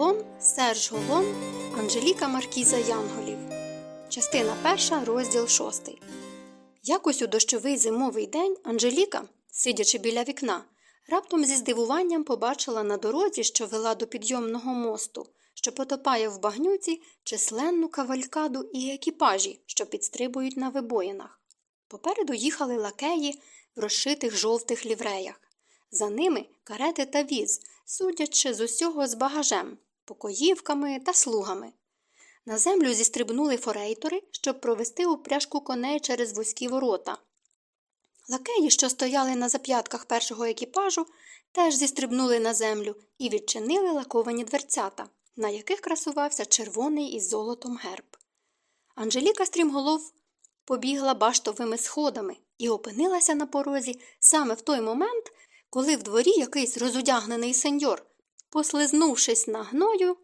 Голон, Серж Голон, Анжеліка Маркіза Янголів. Частина перша, розділ шостий. Якось у дощовий зимовий день Анжеліка, сидячи біля вікна, раптом зі здивуванням побачила на дорозі, що вела до підйомного мосту, що потопає в багнюці численну кавалькаду і екіпажі, що підстрибують на вибоїнах. Попереду їхали лакеї в розшитих жовтих лівреях. За ними карети та віз, судячи з усього з багажем, покоївками та слугами. На землю зістрибнули форейтори, щоб провести упряжку коней через вузькі ворота. Лакеї, що стояли на зап'ятках першого екіпажу, теж зістрибнули на землю і відчинили лаковані дверцята, на яких красувався червоний із золотом герб. Анжеліка стрімголов побігла баштовими сходами і опинилася на порозі саме в той момент, коли в дворі якийсь розудягнений сеньор, послизнувшись на гною,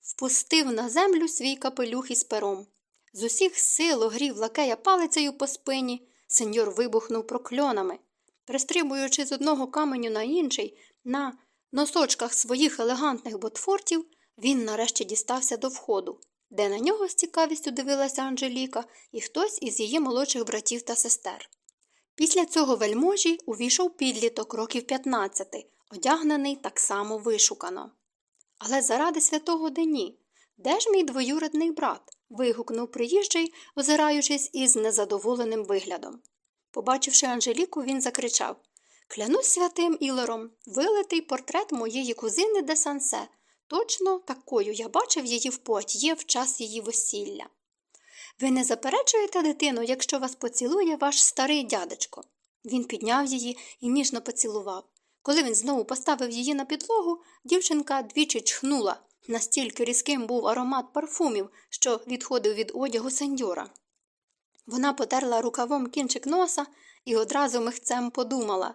впустив на землю свій капелюх із пером. З усіх сил огрів лакея палицею по спині, сеньор вибухнув прокльонами. Пристрибуючи з одного каменю на інший, на носочках своїх елегантних ботфортів, він нарешті дістався до входу, де на нього з цікавістю дивилася Анжеліка і хтось із її молодших братів та сестер. Після цього вельможі увійшов підліток років 15, одягнений так само вишукано. Але заради святого Дені, де ж мій двоюрідний брат? вигукнув приїжджий, озираючись із незадоволеним виглядом. Побачивши Анжеліку, він закричав Клянусь святим Ілором, вилитий портрет моєї кузини де Сансе. Точно такою я бачив її в Пуатьє в час її весілля. Ви не заперечуєте дитину, якщо вас поцілує ваш старий дядечко. Він підняв її і ніжно поцілував. Коли він знову поставив її на підлогу, дівчинка двічі чхнула, настільки різким був аромат парфумів, що відходив від одягу сеньора. Вона потерла рукавом кінчик носа і одразу михцем подумала,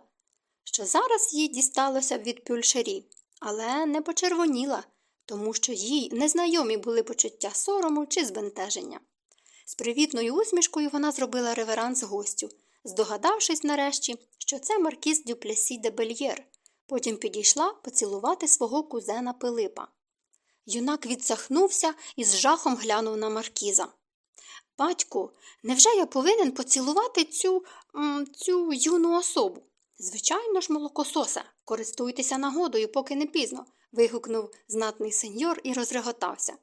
що зараз їй дісталося від пюльшері, але не почервоніла, тому що їй незнайомі були почуття сорому чи збентеження. З привітною усмішкою вона зробила реверанс гостю, здогадавшись нарешті, що це маркіз Дюплесі де Бельєр. Потім підійшла поцілувати свого кузена Пилипа. Юнак відсахнувся і з жахом глянув на маркіза. Батьку, невже я повинен поцілувати цю цю юну особу? Звичайно ж, молокососе, користуйтеся нагодою, поки не пізно. вигукнув знатний сеньор і розреготався.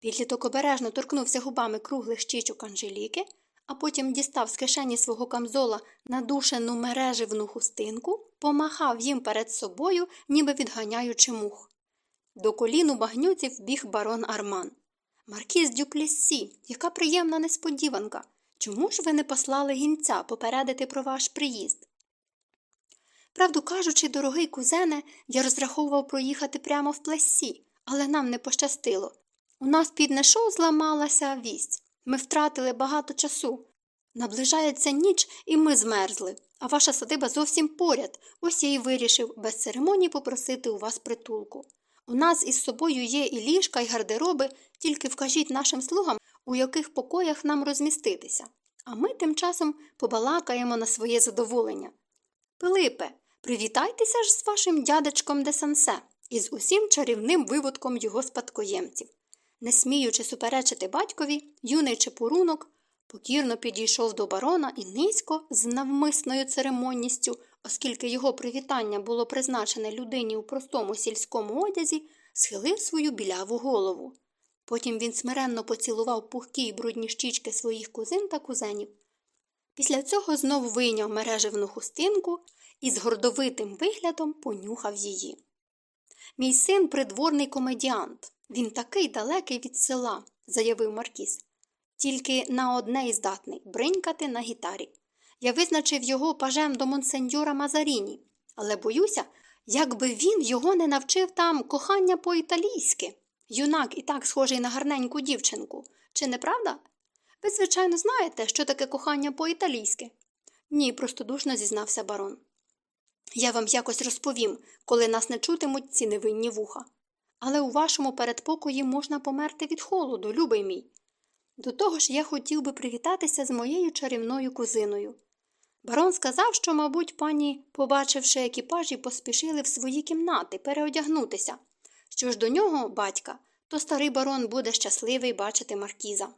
Підліток обережно торкнувся губами круглих щічок Анжеліки, а потім дістав з кишені свого камзола надушену мереживну хустинку, помахав їм перед собою, ніби відганяючи мух. До коліну багнюці вбіг барон Арман. Маркіз Дюплесі, яка приємна несподіванка. Чому ж ви не послали гінця попередити про ваш приїзд? Правду кажучи, дорогий кузене, я розраховував проїхати прямо в плесі, але нам не пощастило. У нас під Нешоу зламалася вість. Ми втратили багато часу. Наближається ніч, і ми змерзли, а ваша садиба зовсім поряд. Ось я й вирішив без церемонії попросити у вас притулку. У нас із собою є і ліжка, і гардероби, тільки вкажіть нашим слугам, у яких покоях нам розміститися. А ми тим часом побалакаємо на своє задоволення. Пилипе, привітайтеся ж з вашим дядечком де Сансе і з усім чарівним виводком його спадкоємців. Не сміючи суперечити батькові, юний чепурунок покірно підійшов до барона і низько, з навмисною церемонністю, оскільки його привітання було призначене людині у простому сільському одязі, схилив свою біляву голову. Потім він смиренно поцілував пухкі й брудні щічки своїх кузин та кузенів. Після цього знову вийняв мережевну хустинку і з гордовитим виглядом понюхав її. Мій син придворний комедіант. Він такий далекий від села, заявив Маркіс. Тільки на одне і здатний бринькати на гітарі. Я визначив його пажем до монсеньора Мазаріні, але боюся, якби він його не навчив там кохання по-італійськи. Юнак і так схожий на гарненьку дівчинку. Чи не правда? Ви, звичайно, знаєте, що таке кохання по-італійськи? Ні, простодушно зізнався барон. Я вам якось розповім, коли нас не чутимуть ці невинні вуха. Але у вашому передпокої можна померти від холоду, любий мій. До того ж, я хотів би привітатися з моєю чарівною кузиною. Барон сказав, що, мабуть, пані, побачивши екіпажі, поспішили в свої кімнати переодягнутися. Що ж до нього, батька, то старий барон буде щасливий бачити маркіза.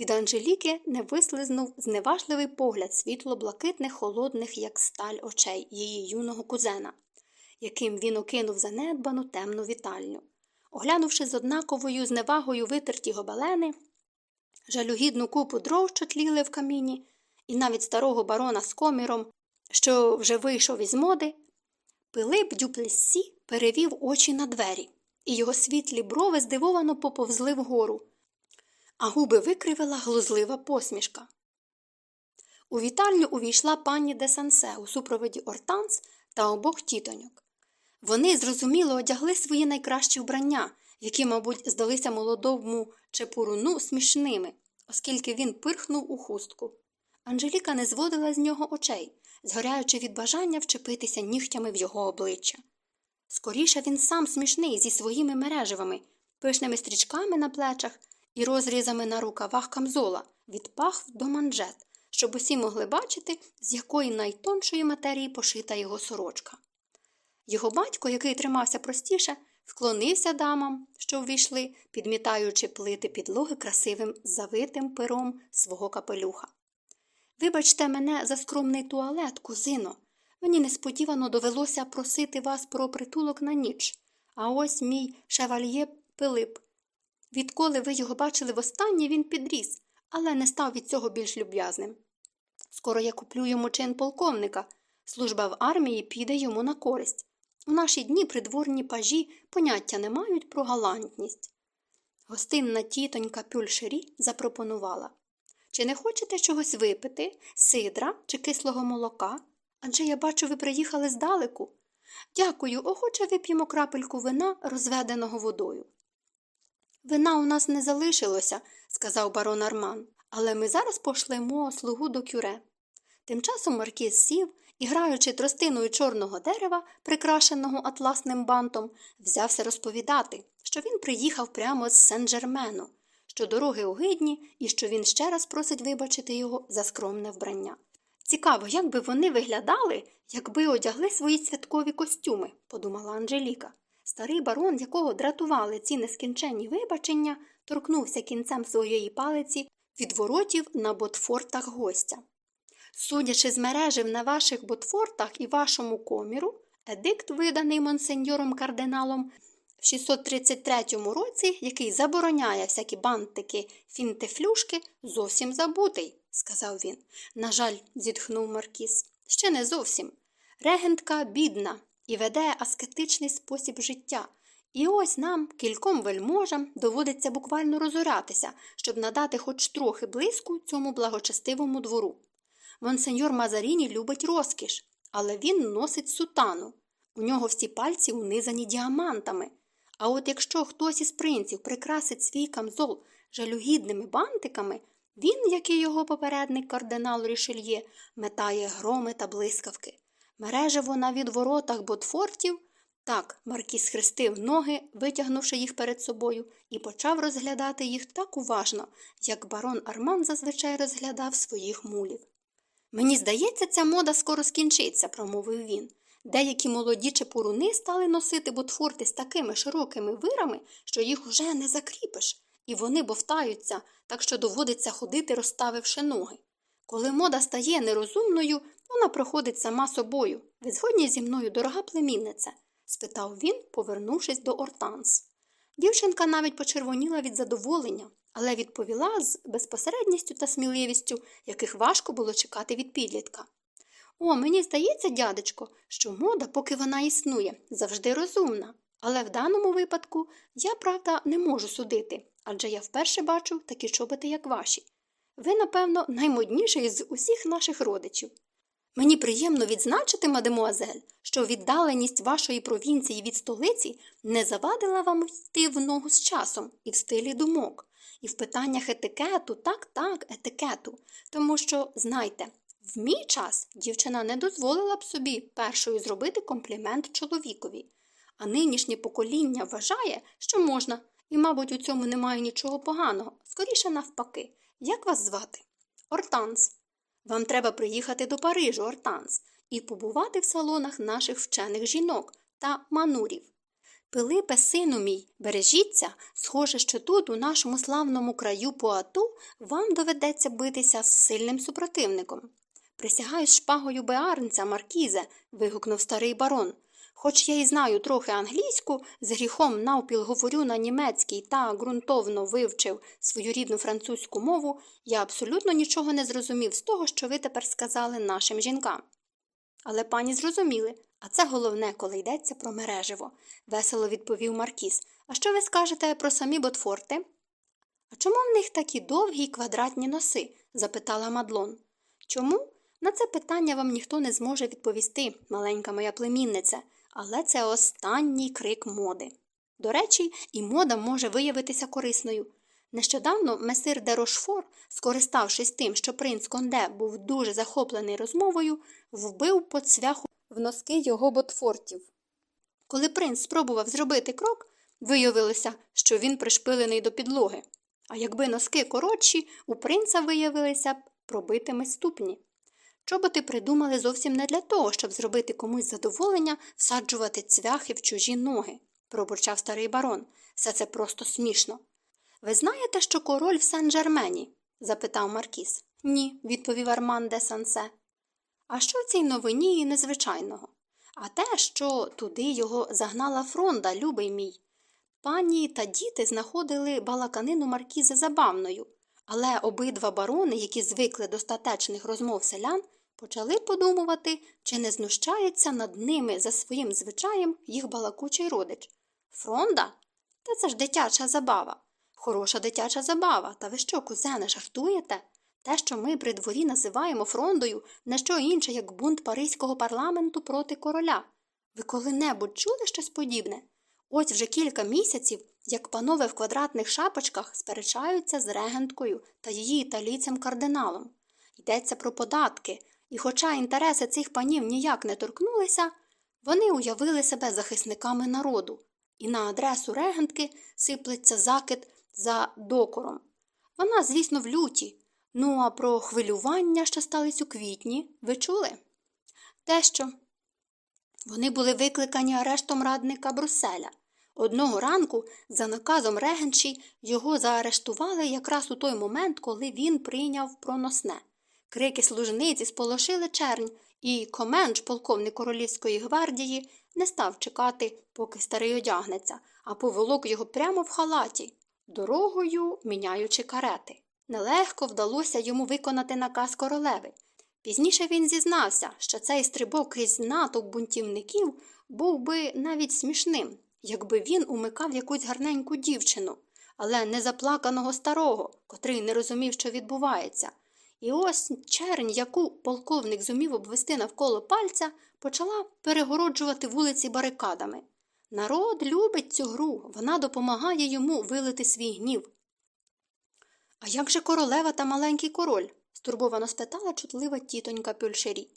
Від Анжеліки не вислизнув зневажливий погляд світло-блакитних, холодних, як сталь очей її юного кузена, яким він окинув занедбану темну вітальню. Оглянувши з однаковою зневагою витерті гобелени, жалюгідну купу дров, що тліли в каміні, і навіть старого барона з коміром, що вже вийшов із моди, Пилип Дюплессі перевів очі на двері, і його світлі брови здивовано поповзли вгору, а губи викривила глузлива посмішка. У вітальню увійшла пані де Сансе у супроводі Ортанс та обох тітоньок. Вони зрозуміло одягли свої найкращі вбрання, які, мабуть, здалися молодому чепуруну смішними, оскільки він пирхнув у хустку. Анжеліка не зводила з нього очей, згоряючи від бажання вчепитися нігтями в його обличчя. Скоріше він сам смішний зі своїми мереживами, пишними стрічками на плечах і розрізами на рукавах камзола від пахв до манжет, щоб усі могли бачити, з якої найтоншої матерії пошита його сорочка. Його батько, який тримався простіше, вклонився дамам, що ввійшли, підмітаючи плити підлоги красивим завитим пером свого капелюха. Вибачте мене за скромний туалет, кузино. Мені несподівано довелося просити вас про притулок на ніч. А ось мій шевальє Пилип. Відколи ви його бачили востаннє, він підріс, але не став від цього більш люб'язним. Скоро я куплю йому чин полковника. Служба в армії піде йому на користь. У наші дні придворні пажі поняття не мають про галантність. Гостинна тітонька Пюльшері запропонувала Чи не хочете чогось випити, сидра чи кислого молока? Адже я бачу, ви приїхали здалеку. Дякую, охоче вип'ємо крапельку вина, розведеного водою. Вина у нас не залишилося, сказав барон Арман, але ми зараз пошлемо слугу до кюре. Тим часом Маркіз сів і, граючи тростиною чорного дерева, прикрашеного атласним бантом, взявся розповідати, що він приїхав прямо з Сен-Джермену, що дороги огидні і що він ще раз просить вибачити його за скромне вбрання. Цікаво, як би вони виглядали, якби одягли свої святкові костюми, подумала Анжеліка. Старий барон, якого дратували ці нескінченні вибачення, торкнувся кінцем своєї палиці від воротів на ботфортах гостя. Судячи з мережів на ваших ботфортах і вашому коміру, едикт, виданий монсеньором кардиналом в 633 році, який забороняє всякі бантики, фінтефлюшки, зовсім забутий, сказав він. На жаль, зітхнув Маркіс. Ще не зовсім. Регентка бідна і веде аскетичний спосіб життя. І ось нам, кільком вельможам, доводиться буквально розоратися, щоб надати хоч трохи блиску цьому благочестивому двору. Монсеньор Мазаріні любить розкіш, але він носить сутану. У нього всі пальці унизані діамантами. А от якщо хтось із принців прикрасить свій камзол жалюгідними бантиками, він, як і його попередник кардинал Рішельє, метає громи та блискавки. Мережево на відворотах ботфортів. Так, Маркіс схрестив ноги, витягнувши їх перед собою, і почав розглядати їх так уважно, як барон Арман зазвичай розглядав своїх мулів. Мені здається, ця мода скоро скінчиться, промовив він. Деякі молоді чепуруни стали носити ботфорти з такими широкими вирами, що їх уже не закріпиш, і вони бовтаються, так що доводиться ходити, розставивши ноги. Коли мода стає нерозумною, вона проходить сама собою. Ви згодні зі мною, дорога племінниця? спитав він, повернувшись до Ортанс. Дівчинка навіть почервоніла від задоволення, але відповіла з безпосередністю та сміливістю, яких важко було чекати від підлітка. О, мені здається, дядечко, що мода, поки вона існує, завжди розумна. Але в даному випадку я, правда, не можу судити, адже я вперше бачу такі чоботи, як ваші. Ви, напевно, наймодніший з усіх наших родичів. Мені приємно відзначити, мадемуазель, що віддаленість вашої провінції від столиці не завадила вам йти в ногу з часом і в стилі думок, і в питаннях етикету, так, так, етикету. Тому що, знайте, в мій час дівчина не дозволила б собі першою зробити комплімент чоловікові, а нинішнє покоління вважає, що можна, і, мабуть, у цьому немає нічого поганого, скоріше навпаки. Як вас звати? Ортанс. Вам треба приїхати до Парижу, Ортанс, і побувати в салонах наших вчених жінок та манурів. Пилипе, сину мій, бережіться, схоже, що тут, у нашому славному краю Пуату, вам доведеться битися з сильним супротивником. Присягаю шпагою беарнця, Маркізе. вигукнув старий барон. Хоч я й знаю трохи англійську, з гріхом навпіл говорю на німецькій та ґрунтовно вивчив свою рідну французьку мову, я абсолютно нічого не зрозумів з того, що ви тепер сказали нашим жінкам. Але пані зрозуміли, а це головне, коли йдеться про мереживо, весело відповів Маркіс. А що ви скажете про самі ботфорти? А чому в них такі довгі й квадратні носи? запитала Мадлон. Чому? На це питання вам ніхто не зможе відповісти, маленька моя племінниця, але це останній крик моди. До речі, і мода може виявитися корисною. Нещодавно месир де Рошфор, скориставшись тим, що принц Конде був дуже захоплений розмовою, вбив по цвяху в носки його ботфортів. Коли принц спробував зробити крок, виявилося, що він пришпилений до підлоги. А якби носки коротші, у принца виявилися б пробитими ступні. Чоботи придумали зовсім не для того, щоб зробити комусь задоволення всаджувати цвяхи в чужі ноги, пробурчав старий барон. Все це просто смішно. Ви знаєте, що король в Сен-Жермені? запитав Маркіс. Ні, відповів Арман де Сансе. А що в цій новині незвичайного? А те, що туди його загнала фронда, любий мій. Пані та діти знаходили балаканину Маркіза забавною, але обидва барони, які звикли до статечних розмов селян, почали подумувати, чи не знущається над ними за своїм звичаєм їх балакучий родич. Фронда? Та це ж дитяча забава. Хороша дитяча забава. Та ви що, кузене, жартуєте? Те, що ми при дворі називаємо фрондою, не що інше, як бунт Паризького парламенту проти короля. Ви коли-небудь чули щось подібне? Ось вже кілька місяців, як панове в квадратних шапочках сперечаються з регенткою та її італійцем кардиналом. Йдеться про податки, і, хоча інтереси цих панів ніяк не торкнулися, вони уявили себе захисниками народу, і на адресу регентки сиплеться закид за докором. Вона, звісно, в люті. Ну, а про хвилювання, що стались у квітні, ви чули? Те, що вони були викликані арештом радника Брюсселя. Одного ранку, за наказом регенші, його заарештували якраз у той момент, коли він прийняв проносне. Крики служниці сполошили чернь, і коменч, полковник королівської гвардії, не став чекати, поки старий одягнеться, а поволок його прямо в халаті, дорогою міняючи карети. Нелегко вдалося йому виконати наказ королеви. Пізніше він зізнався, що цей стрибок крізь натовп бунтівників був би навіть смішним, якби він умикав якусь гарненьку дівчину, але не заплаканого старого, котрий не розумів, що відбувається. І ось чернь, яку полковник зумів обвести навколо пальця, почала перегороджувати вулиці барикадами. Народ любить цю гру, вона допомагає йому вилити свій гнів. А як же королева та маленький король? стурбовано спитала чутлива тітонька Пюльшері.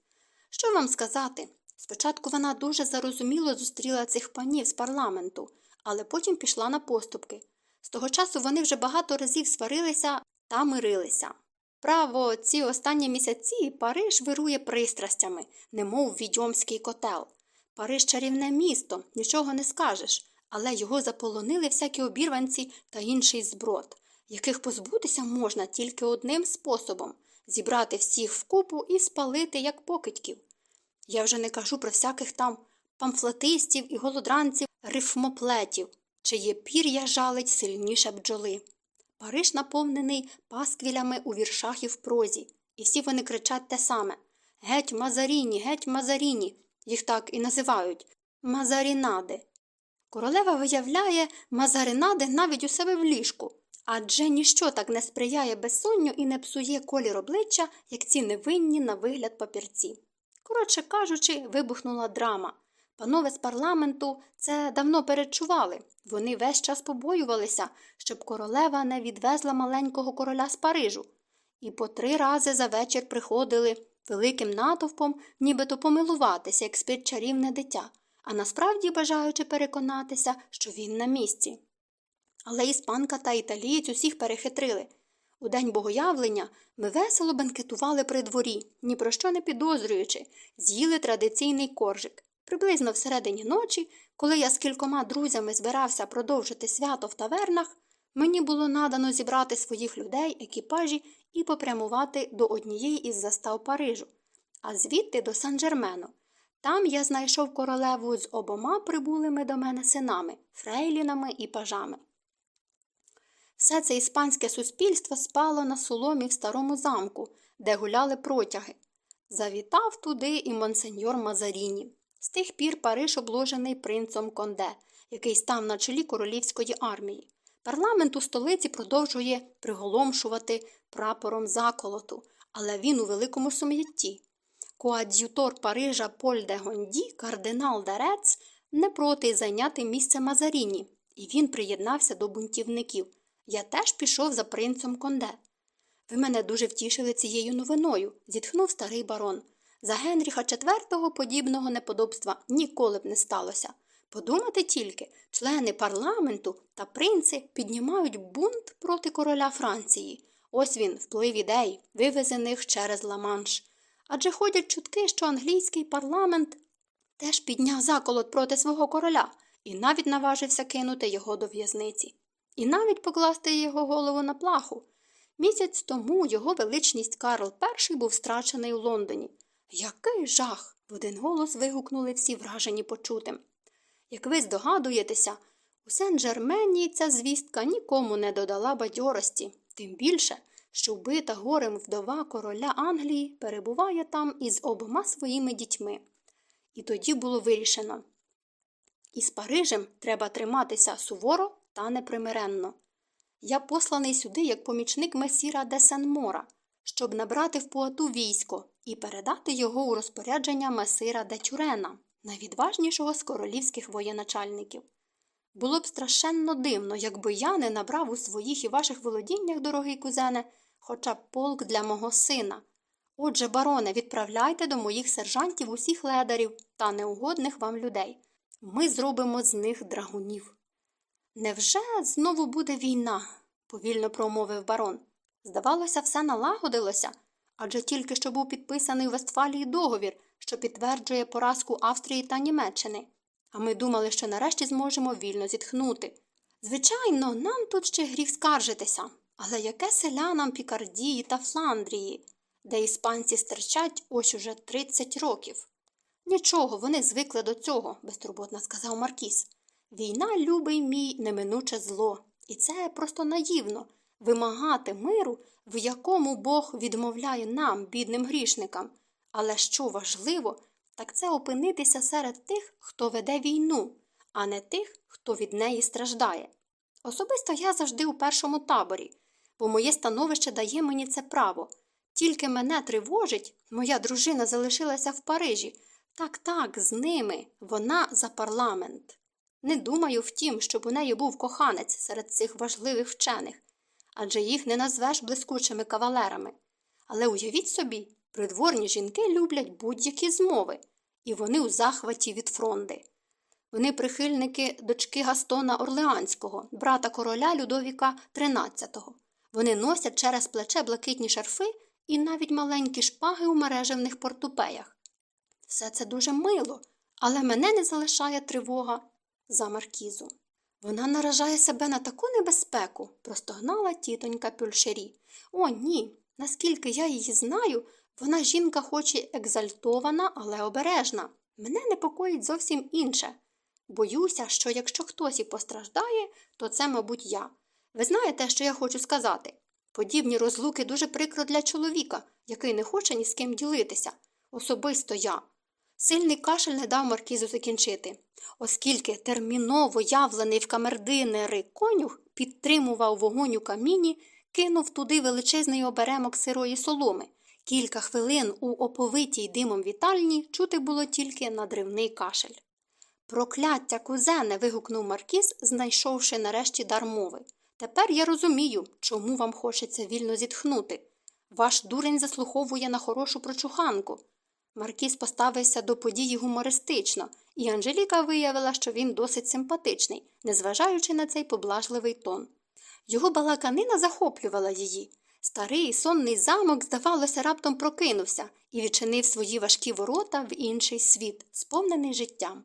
Що вам сказати? Спочатку вона дуже зарозуміло зустріла цих панів з парламенту, але потім пішла на поступки. З того часу вони вже багато разів сварилися та мирилися. Право, ці останні місяці Париж вирує пристрастями, немов відьомський котел. Париж чарівне місто, нічого не скажеш, але його заполонили всякі обірванці та інший зброд, яких позбутися можна тільки одним способом зібрати всіх вкупу і спалити, як покидьків. Я вже не кажу про всяких там памфлетистів і голодранців рифмоплетів, чиє пір'я жалить сильніше бджоли. Париж наповнений пасквілями у віршах і в прозі, і всі вони кричать те саме Геть Мазаріні, геть Мазаріні, їх так і називають Мазарінади. Королева виявляє мазаринади навіть у себе в ліжку, адже ніщо так не сприяє безсонню і не псує колір обличчя, як ці невинні на вигляд папірці. Коротше кажучи, вибухнула драма. Панове з парламенту це давно перечували. Вони весь час побоювалися, щоб королева не відвезла маленького короля з Парижу. І по три рази за вечір приходили великим натовпом, нібито помилуватися, як спить чарівне дитя, а насправді бажаючи переконатися, що він на місці. Але іспанка та італієць усіх перехитрили. У день богоявлення ми весело бенкетували при дворі, ні про що не підозрюючи, з'їли традиційний коржик Приблизно всередині ночі, коли я з кількома друзями збирався продовжити свято в тавернах, мені було надано зібрати своїх людей, екіпажі і попрямувати до однієї із застав Парижу, а звідти до Сан-Джермену. Там я знайшов королеву з обома прибулими до мене синами, фрейлінами і пажами. Все це іспанське суспільство спало на соломі в старому замку, де гуляли протяги. Завітав туди і монсеньор Мазаріні. З тих пір Париж обложений принцом Конде, який став на чолі королівської армії. Парламент у столиці продовжує приголомшувати прапором заколоту, але він у великому сум'ятті. Коад'ютор Парижа Поль де Гонді, кардинал де Рец, не проти зайняти місце Мазаріні, і він приєднався до бунтівників. Я теж пішов за принцем Конде. Ви мене дуже втішили цією новиною, зітхнув старий барон. За Генріха IV подібного неподобства ніколи б не сталося. Подумати тільки, члени парламенту та принци піднімають бунт проти короля Франції. Ось він, вплив ідей, вивезених через Ла-Манш. Адже ходять чутки, що англійський парламент теж підняв заколот проти свого короля і навіть наважився кинути його до в'язниці, і навіть покласти його голову на плаху. Місяць тому його величність Карл І був страчений у Лондоні. Який жах! в один голос вигукнули всі вражені почутим. Як ви здогадуєтеся, у Сен-Жермені ця звістка нікому не додала бадьорості, тим більше, що вбита горем вдова короля Англії перебуває там із обома своїми дітьми. І тоді було вирішено із Парижем треба триматися суворо та непримиренно. Я посланий сюди як помічник месіра де Сен-Мора, щоб набрати в Пуату військо і передати його у розпорядження месира де Тюрена, найвідважнішого з королівських воєначальників. Було б страшенно дивно, якби я не набрав у своїх і ваших володіннях, дорогий кузене, хоча б полк для мого сина. Отже, бароне, відправляйте до моїх сержантів усіх ледарів та неугодних вам людей. Ми зробимо з них драгунів. Невже знову буде війна? повільно промовив барон. Здавалося, все налагодилося, адже тільки що був підписаний у Вестфалії договір, що підтверджує поразку Австрії та Німеччини. А ми думали, що нарешті зможемо вільно зітхнути. Звичайно, нам тут ще гріх скаржитися, але яке селянам Пікардії та Фландрії, де іспанці стерчать ось уже 30 років. Нічого, вони звикли до цього, безтурботно сказав Маркіс. Війна, любий мій, неминуче зло, і це просто наївно вимагати миру, в якому Бог відмовляє нам, бідним грішникам. Але що важливо, так це опинитися серед тих, хто веде війну, а не тих, хто від неї страждає. Особисто я завжди у першому таборі, бо моє становище дає мені це право. Тільки мене тривожить, моя дружина залишилася в Парижі. Так, так, з ними, вона за парламент. Не думаю, втім, щоб у неї був коханець серед цих важливих вчених, адже їх не назвеш блискучими кавалерами. Але уявіть собі, придворні жінки люблять будь-які змови, і вони у захваті від фронди. Вони прихильники дочки Гастона Орлеанського, брата короля Людовіка XIII. Вони носять через плече блакитні шарфи і навіть маленькі шпаги у мережевних портупеях. Все це дуже мило, але мене не залишає тривога за маркізу. Вона наражає себе на таку небезпеку, простогнала тітонька Пюльшері. О, ні. Наскільки я її знаю, вона жінка хоч і екзальтована, але обережна. Мене непокоїть зовсім інше. Боюся, що якщо хтось і постраждає, то це, мабуть, я. Ви знаєте, що я хочу сказати? Подібні розлуки дуже прикро для чоловіка, який не хоче ні з ким ділитися. Особисто я. Сильний кашель не дав маркізу закінчити, оскільки терміново явлений в камердинери конюх підтримував вогонь у каміні, кинув туди величезний оберемок сирої соломи. Кілька хвилин у оповитій димом вітальні чути було тільки надривний кашель. Прокляття кузене. вигукнув Маркіз, знайшовши нарешті дар мови. Тепер я розумію, чому вам хочеться вільно зітхнути. Ваш дурень заслуховує на хорошу прочуханку. Маркіз поставився до події гумористично, і Анжеліка виявила, що він досить симпатичний, незважаючи на цей поблажливий тон. Його балаканина захоплювала її. Старий сонний замок, здавалося, раптом прокинувся і відчинив свої важкі ворота в інший світ, сповнений життям.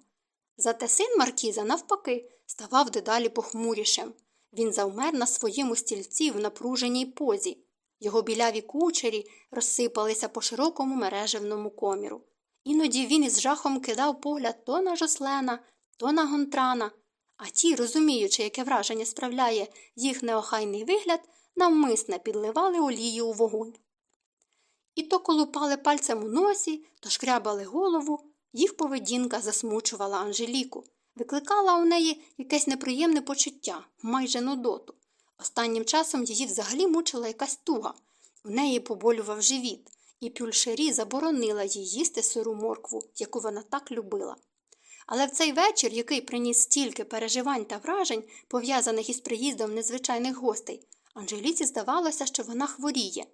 Зате син Маркіза, навпаки, ставав дедалі похмурішим. Він завмер на своєму стільці в напруженій позі. Його біляві кучері розсипалися по широкому мережевному коміру. Іноді він із жахом кидав погляд то на Жослена, то на Гонтрана, а ті, розуміючи, яке враження справляє їх неохайний вигляд, навмисне підливали олію у вогонь. І то колупали пальцем у носі, то шкрябали голову, їх поведінка засмучувала Анжеліку, викликала у неї якесь неприємне почуття, майже нудоту. Останнім часом її взагалі мучила якась туга. У неї поболював живіт, і пюльшері заборонила їй їсти сиру моркву, яку вона так любила. Але в цей вечір, який приніс стільки переживань та вражень, пов'язаних із приїздом незвичайних гостей, Анжеліці здавалося, що вона хворіє,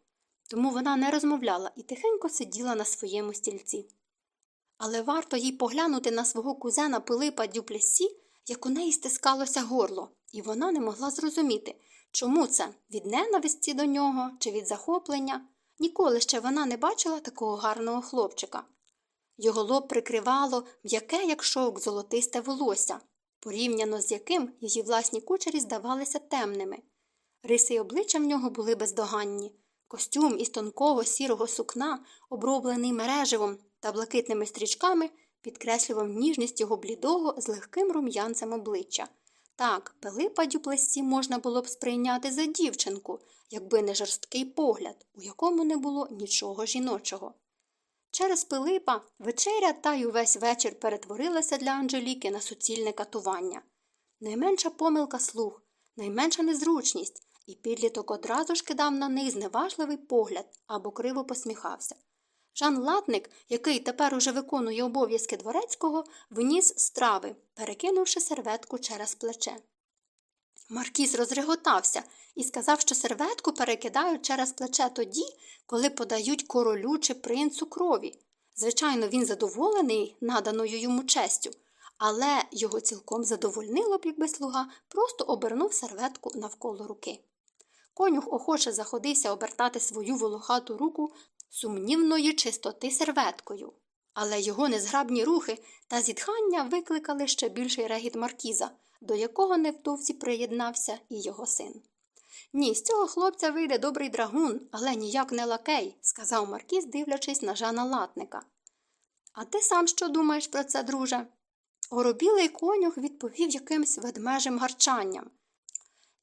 тому вона не розмовляла і тихенько сиділа на своєму стільці. Але варто їй поглянути на свого кузена Пилипа Дюплесі, як у неї стискалося горло, і вона не могла зрозуміти, чому це від ненависті до нього чи від захоплення. Ніколи ще вона не бачила такого гарного хлопчика. Його лоб прикривало м'яке, як шовк, золотисте волосся, порівняно з яким її власні кучері здавалися темними. Риси й обличчя в нього були бездоганні. Костюм із тонкого сірого сукна, оброблений мереживом та блакитними стрічками, підкреслював ніжність його блідого з легким рум'янцем обличчя. Так, Пилипа Дюплесі можна було б сприйняти за дівчинку, якби не жорсткий погляд, у якому не було нічого жіночого. Через Пилипа вечеря та й увесь вечір перетворилася для Анжеліки на суцільне катування. Найменша помилка слух, найменша незручність, і підліток одразу ж кидав на них зневажливий погляд або криво посміхався. Жан Латник, який тепер уже виконує обов'язки дворецького, вніс страви, перекинувши серветку через плече. Маркіз розреготався і сказав, що серветку перекидають через плече тоді, коли подають королю чи принцу крові. Звичайно, він задоволений наданою йому честю, але його цілком задовольнило б, якби слуга просто обернув серветку навколо руки. Конюх охоче заходився обертати свою волохату руку сумнівної чистоти серветкою. Але його незграбні рухи та зітхання викликали ще більший регіт маркіза, до якого невдовзі приєднався і його син. Ні, з цього хлопця вийде добрий драгун, але ніяк не лакей, сказав Маркіз, дивлячись на жана латника. А ти сам що думаєш про це, друже? Горобілий конюх відповів якимсь ведмежим гарчанням.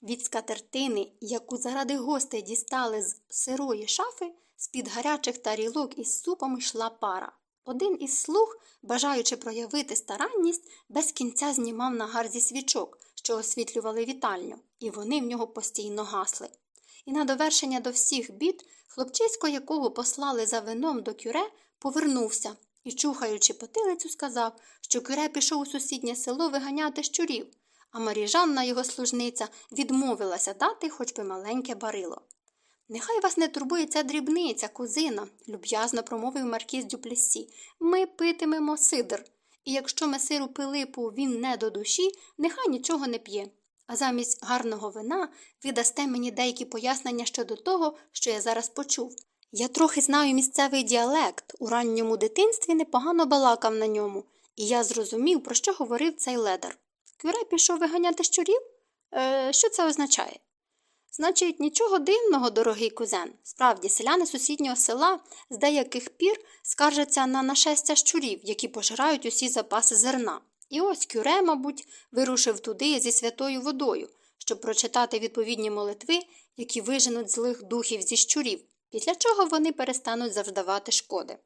Від скатертини, яку заради гостей дістали з сирої шафи, з-під гарячих тарілок із супом йшла пара. Один із слуг, бажаючи проявити старанність, без кінця знімав на гарзі свічок, що освітлювали вітальню, і вони в нього постійно гасли. І на довершення до всіх бід, хлопчисько, якого послали за вином до кюре, повернувся і, чухаючи потилицю, сказав, що кюре пішов у сусіднє село виганяти щурів, а Маріжанна, його служниця, відмовилася дати хоч би маленьке барило. Нехай вас не турбує ця дрібниця, кузина, люб'язно промовив маркіз Дюплесі. Ми питимемо сидр. І якщо месиру Пилипу він не до душі, нехай нічого не п'є. А замість гарного вина ви дасте мені деякі пояснення щодо того, що я зараз почув. Я трохи знаю місцевий діалект, у ранньому дитинстві непогано балакав на ньому, і я зрозумів, про що говорив цей ледар. Кюре пішов виганяти щурів? Е, Що це означає? Значить, нічого дивного, дорогий кузен. Справді, селяни сусіднього села з деяких пір скаржаться на нашестя щурів, які пожирають усі запаси зерна. І ось кюре, мабуть, вирушив туди зі святою водою, щоб прочитати відповідні молитви, які виженуть злих духів зі щурів, після чого вони перестануть завдавати шкоди.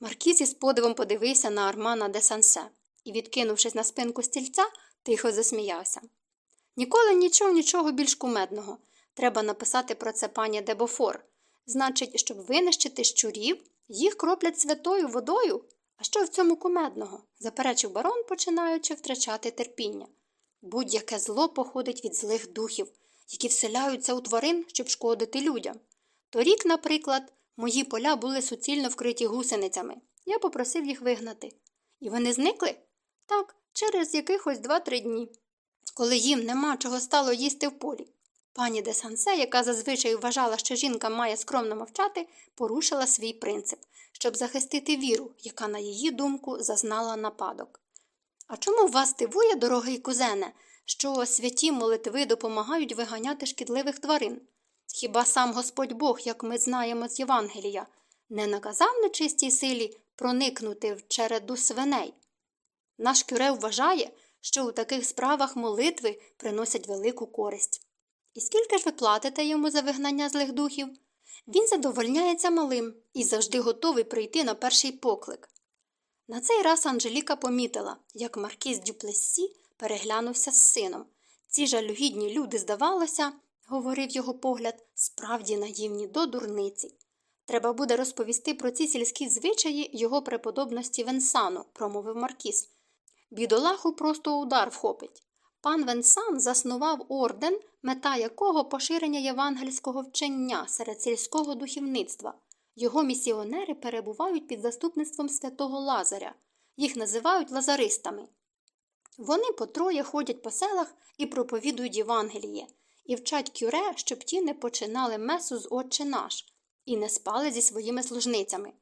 Маркіз із подивом подивився на Армана де Сансе і, відкинувшись на спинку стільця, тихо засміявся. Ніколи нічого, нічого більш кумедного. Треба написати про це пані Дебофор. Значить, щоб винищити щурів, їх кроплять святою водою. А що в цьому кумедного? заперечив барон, починаючи втрачати терпіння. Будь-яке зло походить від злих духів, які вселяються у тварин, щоб шкодити людям. Торік, наприклад, мої поля були суцільно вкриті гусеницями. Я попросив їх вигнати. І вони зникли? Так, через якихось два-три дні, коли їм нема чого стало їсти в полі. Пані де Сансе, яка зазвичай вважала, що жінка має скромно мовчати, порушила свій принцип, щоб захистити віру, яка, на її думку, зазнала нападок. А чому вас дивує, дорогий кузене, що святі молитви допомагають виганяти шкідливих тварин? Хіба сам Господь Бог, як ми знаємо з Євангелія, не наказав нечистій силі проникнути в череду свиней? Наш кюре вважає, що у таких справах молитви приносять велику користь. І скільки ж ви платите йому за вигнання злих духів? Він задовольняється малим і завжди готовий прийти на перший поклик. На цей раз Анжеліка помітила, як маркіз Дюплессі переглянувся з сином. Ці жалюгідні люди, здавалося, говорив його погляд, справді наївні до дурниці. Треба буде розповісти про ці сільські звичаї його преподобності Венсану, промовив Маркіз. Бідолаху просто удар вхопить. Пан Венсан заснував орден, мета якого поширення євангельського вчення серед сільського духовництва. Його місіонери перебувають під заступництвом святого Лазаря. Їх називають лазаристами. Вони по троє ходять по селах і проповідують Євангеліє, і вчать кюре, щоб ті не починали месу з Отче наш і не спали зі своїми служницями.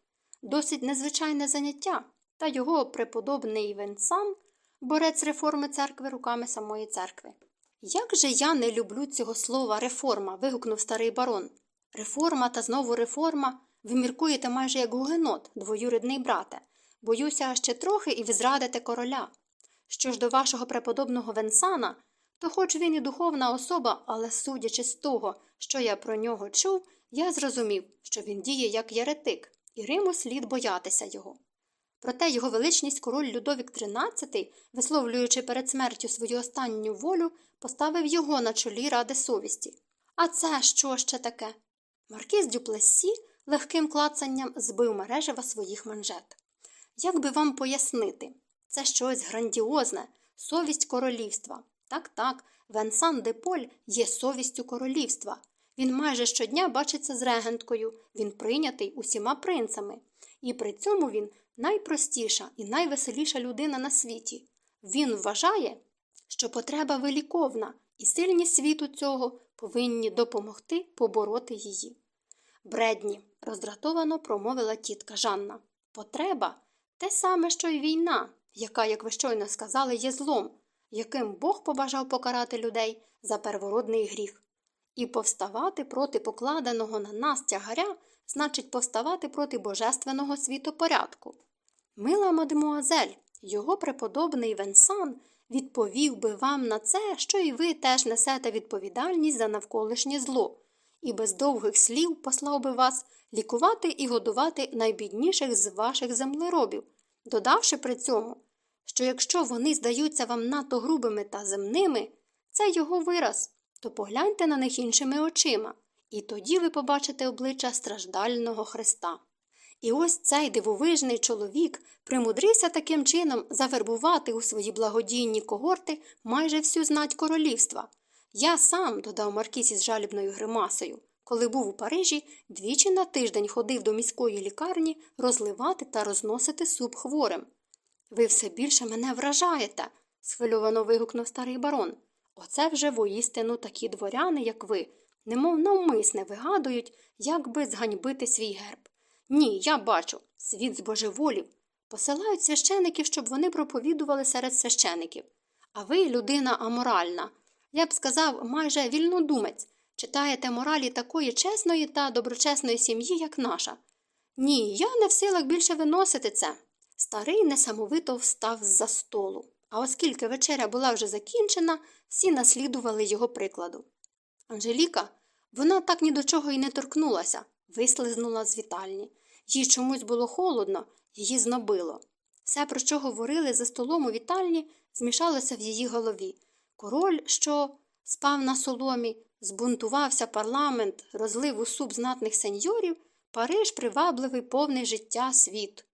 Досить незвичайне заняття, та його преподобний Венсан борець реформи церкви руками самої церкви. Як же я не люблю цього слова реформа. вигукнув старий барон. Реформа та знову реформа. Ви міркуєте майже як гугенот, двоюрідний брате. Боюся, ще трохи і ви зрадите короля. Що ж до вашого преподобного Венсана, то хоч він і духовна особа, але судячи з того, що я про нього чув, я зрозумів, що він діє як єретик, і Риму слід боятися його. Проте його величність король Людовік XIII, висловлюючи перед смертю свою останню волю, поставив його на чолі ради совісті. А це що ще таке? Маркіз Дюплесі легким клацанням збив мережева своїх манжет. Як би вам пояснити, це щось грандіозне, совість королівства. Так, так, Венсан де Поль є совістю королівства. Він майже щодня бачиться з регенткою, він прийнятий усіма принцами, і при цьому він найпростіша і найвеселіша людина на світі. Він вважає, що потреба виліковна, і сильні світу цього повинні допомогти побороти її. Бредні, роздратовано промовила тітка Жанна. Потреба те саме, що й війна, яка, як ви щойно сказали, є злом, яким Бог побажав покарати людей за первородний гріх. І повставати проти покладеного на нас тягаря значить повставати проти божественного світопорядку. Мила мадемуазель, його преподобний Венсан відповів би вам на це, що і ви теж несете відповідальність за навколишнє зло, і без довгих слів послав би вас лікувати і годувати найбідніших з ваших землеробів, додавши при цьому, що якщо вони здаються вам надто грубими та земними, це його вираз, то погляньте на них іншими очима, і тоді ви побачите обличчя страждального Христа. І ось цей дивовижний чоловік примудрився таким чином завербувати у свої благодійні когорти майже всю знать королівства. Я сам, додав Маркіс із жалібною гримасою, коли був у Парижі, двічі на тиждень ходив до міської лікарні розливати та розносити суп хворим. Ви все більше мене вражаєте, схвильовано вигукнув старий барон. Оце вже воістину такі дворяни, як ви, немов навмисне вигадують, як би зганьбити свій герб. Ні, я бачу, світ збожеволів. Посилають священиків, щоб вони проповідували серед священиків. А ви людина аморальна. Я б сказав, майже вільнодумець, читаєте моралі такої чесної та доброчесної сім'ї, як наша. Ні, я не в силах більше виносити це. Старий несамовито встав з за столу, а оскільки вечеря була вже закінчена, всі наслідували його прикладу. Анжеліка, вона так ні до чого й не торкнулася, вислизнула з вітальні. Їй чомусь було холодно, її знобило. Все, про що говорили за столом у вітальні, змішалося в її голові. Король, що спав на соломі, збунтувався парламент, розлив у суп знатних сеньорів, Париж привабливий повний життя світ.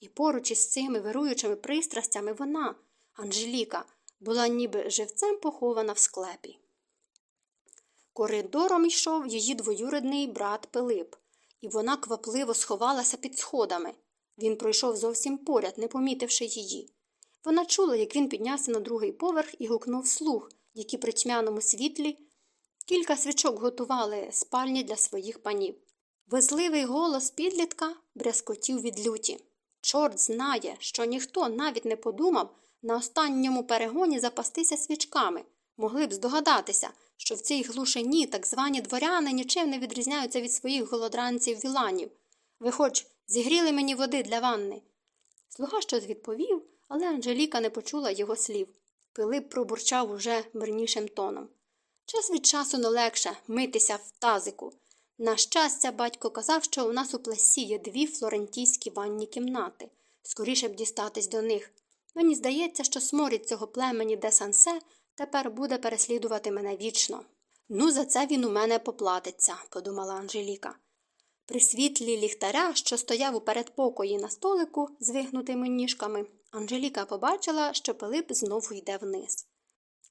І поруч із цими вируючими пристрастями вона, Анжеліка, була ніби живцем похована в склепі. Коридором йшов її двоюрідний брат Пилип, і вона квапливо сховалася під сходами. Він пройшов зовсім поряд, не помітивши її. Вона чула, як він піднявся на другий поверх і гукнув слух, які при тьмяному світлі Кілька свічок готували спальні для своїх панів. Везливий голос підлітка брязкотів від люті. Чорт знає, що ніхто навіть не подумав на останньому перегоні запастися свічками. Могли б здогадатися, що в цій глушині так звані дворяни нічим не відрізняються від своїх голодранців віланів. Ви хоч зігріли мені води для ванни. Слуга щось відповів, але Анжеліка не почула його слів. Пилип пробурчав уже мирнішим тоном. Час від часу не легше митися в тазику. На щастя, батько казав, що у нас у плесі є дві флорентійські ванні кімнати. Скоріше б дістатись до них. Мені здається, що сморід цього племені де Сансе тепер буде переслідувати мене вічно. Ну, за це він у мене поплатиться, подумала Анжеліка. При світлі ліхтаря, що стояв у передпокої на столику з вигнутими ніжками, Анжеліка побачила, що Пилип знову йде вниз.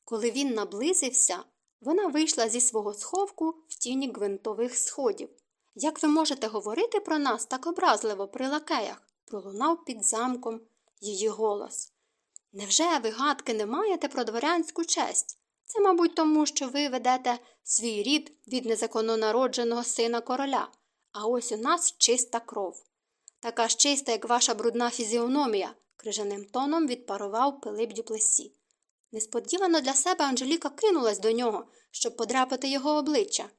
Коли він наблизився, вона вийшла зі свого сховку в тіні гвинтових сходів. Як ви можете говорити про нас так образливо при лакеях? пролунав під замком її голос. Невже ви гадки не маєте про дворянську честь? Це, мабуть, тому, що ви ведете свій рід від незаконно народженого сина короля, а ось у нас чиста кров. Така ж чиста, як ваша брудна фізіономія, крижаним тоном відпарував Пилип Дюплесі. Несподівано для себе Анжеліка кинулась до нього, щоб подряпати його обличчя.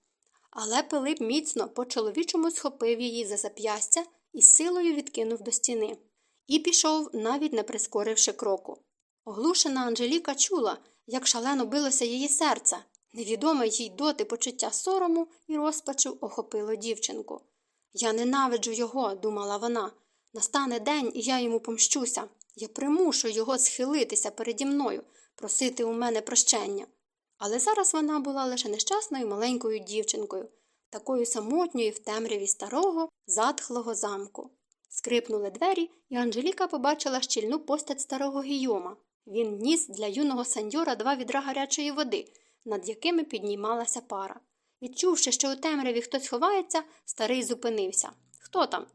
Але Пилип міцно по чоловічому схопив її за зап'ястя і силою відкинув до стіни. І пішов, навіть не прискоривши кроку. Оглушена Анжеліка чула, як шалено билося її серце. Невідоме їй доти почуття сорому і розпачу охопило дівчинку. Я ненавиджу його, думала вона. Настане день, і я йому помщуся. Я примушу його схилитися переді мною, просити у мене прощення. Але зараз вона була лише нещасною маленькою дівчинкою, такою самотньою в темряві старого, затхлого замку. Скрипнули двері, і Анжеліка побачила щільну постать старого гійома. Він ніс для юного сеньора два відра гарячої води, над якими піднімалася пара. Відчувши, що у темряві хтось ховається, старий зупинився. Хто там?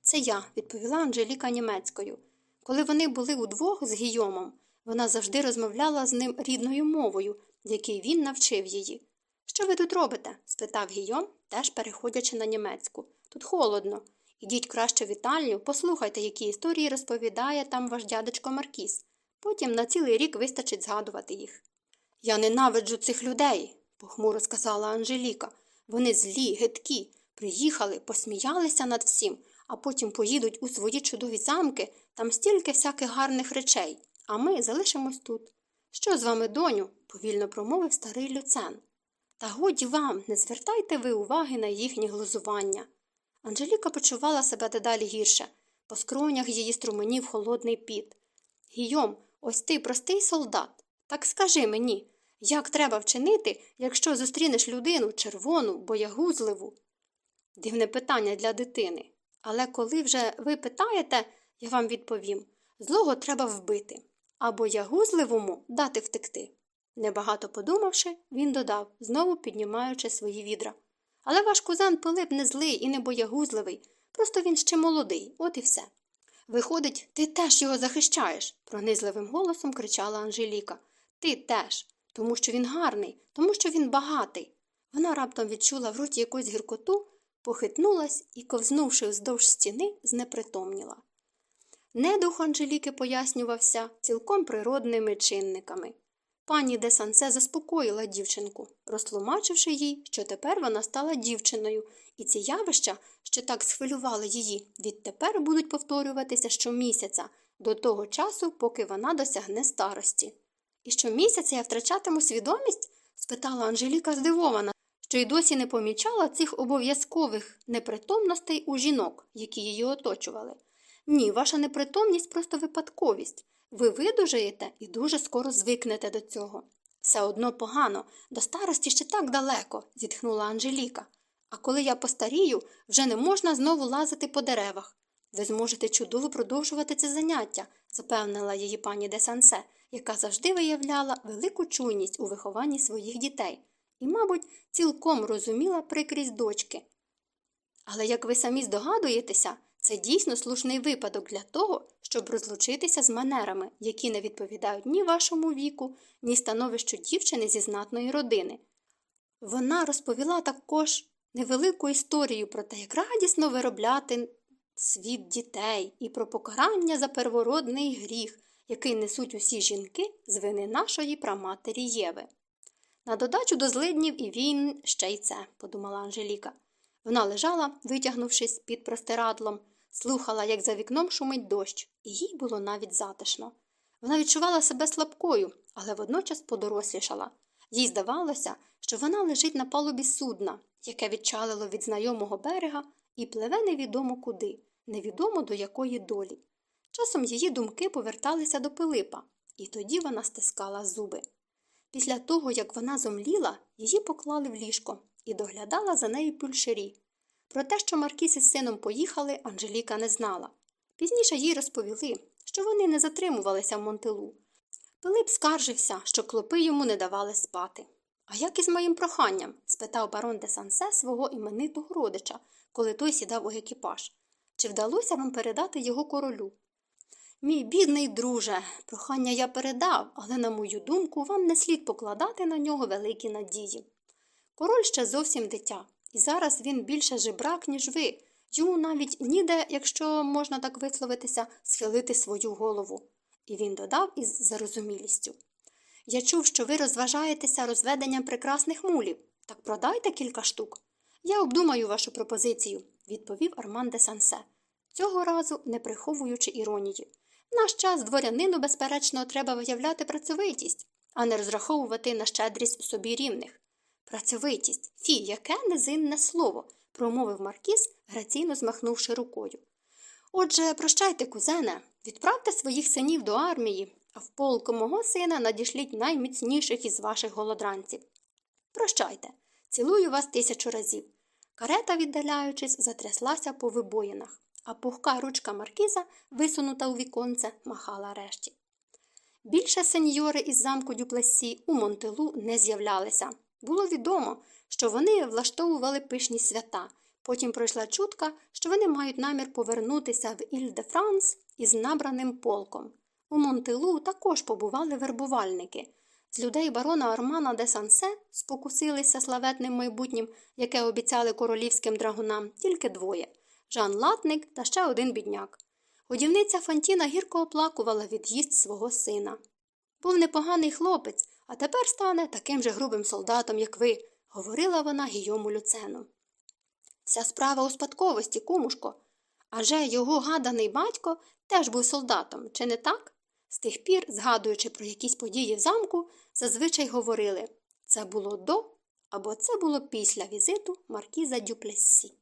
Це я, відповіла Анжеліка німецькою. Коли вони були удвох з Гійомом, вона завжди розмовляла з ним рідною мовою, якій він навчив її. Що ви тут робите? спитав Гійом, теж переходячи на німецьку. Тут холодно. Ідіть краще в вітальню, послухайте, які історії розповідає там ваш дядечко Маркіс. Потім на цілий рік вистачить згадувати їх. Я ненавиджу цих людей, похмуро сказала Анжеліка. Вони злі, гидкі, приїхали, посміялися над всім, а потім поїдуть у свої чудові замки, там стільки всяких гарних речей, а ми залишимось тут. Що з вами, доню? повільно промовив старий люцен. Та годі вам, не звертайте ви уваги на їхнє глузування. Анжеліка почувала себе дедалі гірше, по скронях її струменів холодний піт. Гійом, ось ти простий солдат. Так скажи мені, як треба вчинити, якщо зустрінеш людину червону, боягузливу? Дивне питання для дитини. Але коли вже ви питаєте, я вам відповім злого треба вбити, а боягузливому дати втекти. Небагато подумавши, він додав, знову піднімаючи свої відра. Але ваш кузен Пилип не злий і не боягузливий, просто він ще молодий, от і все. Виходить, ти теж його захищаєш, пронизливим голосом кричала Анжеліка. Ти теж, тому що він гарний, тому що він багатий. Вона раптом відчула в роті якусь гіркоту, похитнулась і, ковзнувши вздовж стіни, знепритомніла. Недух Анжеліки пояснювався цілком природними чинниками. Пані де Сансе заспокоїла дівчинку, розтлумачивши їй, що тепер вона стала дівчиною, і ці явища, що так схвилювали її, відтепер будуть повторюватися щомісяця, до того часу, поки вона досягне старості. І щомісяця я втрачатиму свідомість? спитала Анжеліка здивована, що й досі не помічала цих обов'язкових непритомностей у жінок, які її оточували. Ні, ваша непритомність просто випадковість. Ви видужаєте і дуже скоро звикнете до цього. Все одно погано, до старості ще так далеко, зітхнула Анжеліка. А коли я постарію, вже не можна знову лазити по деревах. Ви зможете чудово продовжувати це заняття, запевнила її пані де Сансе, яка завжди виявляла велику чуйність у вихованні своїх дітей і, мабуть, цілком розуміла прикрість дочки. Але, як ви самі здогадуєтеся, це дійсно слушний випадок для того, щоб розлучитися з манерами, які не відповідають ні вашому віку, ні становищу дівчини зі знатної родини. Вона розповіла також невелику історію про те, як радісно виробляти світ дітей і про покарання за первородний гріх, який несуть усі жінки з вини нашої праматері Єви. На додачу до злиднів і війн ще й це, подумала Анжеліка. Вона лежала, витягнувшись під простирадлом, слухала, як за вікном шумить дощ, і їй було навіть затишно. Вона відчувала себе слабкою, але водночас подорослішала. Їй здавалося, що вона лежить на палубі судна, яке відчалило від знайомого берега і пливе невідомо куди, невідомо до якої долі. Часом її думки поверталися до Пилипа, і тоді вона стискала зуби. Після того, як вона зомліла, її поклали в ліжко і доглядала за нею пюльшері. Про те, що Маркіс із сином поїхали, Анжеліка не знала. Пізніше їй розповіли, що вони не затримувалися в Монтелу. Пилип скаржився, що клопи йому не давали спати. А як із моїм проханням? спитав барон де Сансе свого іменитого родича, коли той сідав у екіпаж. Чи вдалося вам передати його королю? Мій бідний друже, прохання я передав, але, на мою думку, вам не слід покладати на нього великі надії. Король ще зовсім дитя, і зараз він більше жебрак, ніж ви. Йому навіть ніде, якщо можна так висловитися, схилити свою голову. І він додав із зарозумілістю. Я чув, що ви розважаєтеся розведенням прекрасних мулів. Так продайте кілька штук. Я обдумаю вашу пропозицію, відповів Арман де Сансе, цього разу не приховуючи іронії. В наш час дворянину, безперечно, треба виявляти працьовитість, а не розраховувати на щедрість собі рівних. Працьовитість, фі, яке незинне слово, промовив Маркіз, граційно змахнувши рукою. Отже, прощайте, кузене, відправте своїх синів до армії, а в полк мого сина надішліть найміцніших із ваших голодранців. Прощайте, цілую вас тисячу разів. Карета, віддаляючись, затряслася по вибоїнах, а пухка ручка маркіза, висунута у віконце, махала решті. Більше сеньори із замку Дюплесі у Монтелу не з'являлися. Було відомо, що вони влаштовували пишні свята. Потім пройшла чутка, що вони мають намір повернутися в Іль де Франс із набраним полком. У Монтелу також побували вербувальники. З людей барона Армана де Сансе спокусилися славетним майбутнім, яке обіцяли королівським драгунам, тільки двоє Жан Латник та ще один бідняк. Годівниця Фантіна гірко оплакувала від'їзд свого сина. Був непоганий хлопець, а тепер стане таким же грубим солдатом, як ви, говорила вона Гійому Люцену. Вся справа у спадковості, кумушко. Адже його гаданий батько теж був солдатом, чи не так? З тих пір, згадуючи про якісь події в замку, зазвичай говорили це було до або це було після візиту маркіза Дюплессі.